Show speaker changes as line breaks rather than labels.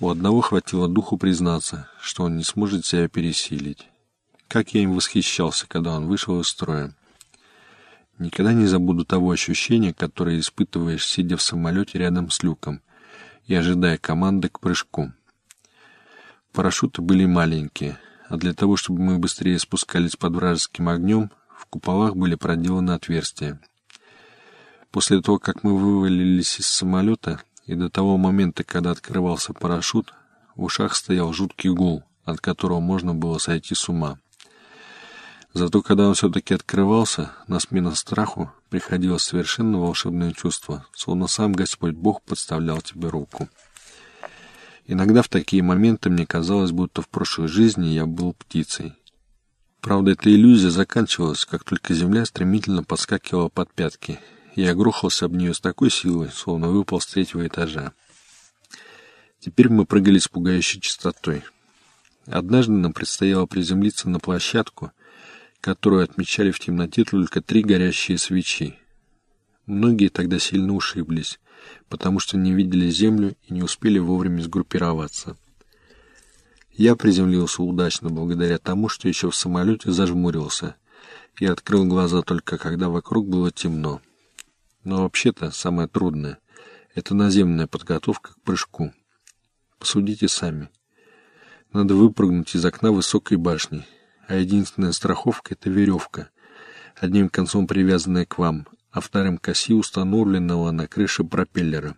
У одного хватило духу признаться, что он не сможет себя пересилить. Как я им восхищался, когда он вышел из строя. Никогда не забуду того ощущения, которое испытываешь, сидя в самолете рядом с люком и ожидая команды к прыжку. Парашюты были маленькие, а для того, чтобы мы быстрее спускались под вражеским огнем, в куполах были проделаны отверстия. После того, как мы вывалились из самолета, и до того момента, когда открывался парашют, в ушах стоял жуткий гул, от которого можно было сойти с ума. Зато когда он все-таки открывался, на смену страху приходило совершенно волшебное чувство, словно сам Господь Бог подставлял тебе руку. Иногда в такие моменты мне казалось, будто в прошлой жизни я был птицей. Правда, эта иллюзия заканчивалась, как только земля стремительно подскакивала под пятки, я грохался об нее с такой силой, словно выпал с третьего этажа. Теперь мы прыгали с пугающей частотой. Однажды нам предстояло приземлиться на площадку — которую отмечали в темноте только три горящие свечи. Многие тогда сильно ушиблись, потому что не видели землю и не успели вовремя сгруппироваться. Я приземлился удачно благодаря тому, что еще в самолете зажмурился и открыл глаза только когда вокруг было темно. Но вообще-то самое трудное — это наземная подготовка к прыжку. Посудите сами. Надо выпрыгнуть из окна высокой башни а единственная страховка — это веревка, одним концом привязанная к вам, а вторым к оси, установленного на крыше пропеллера.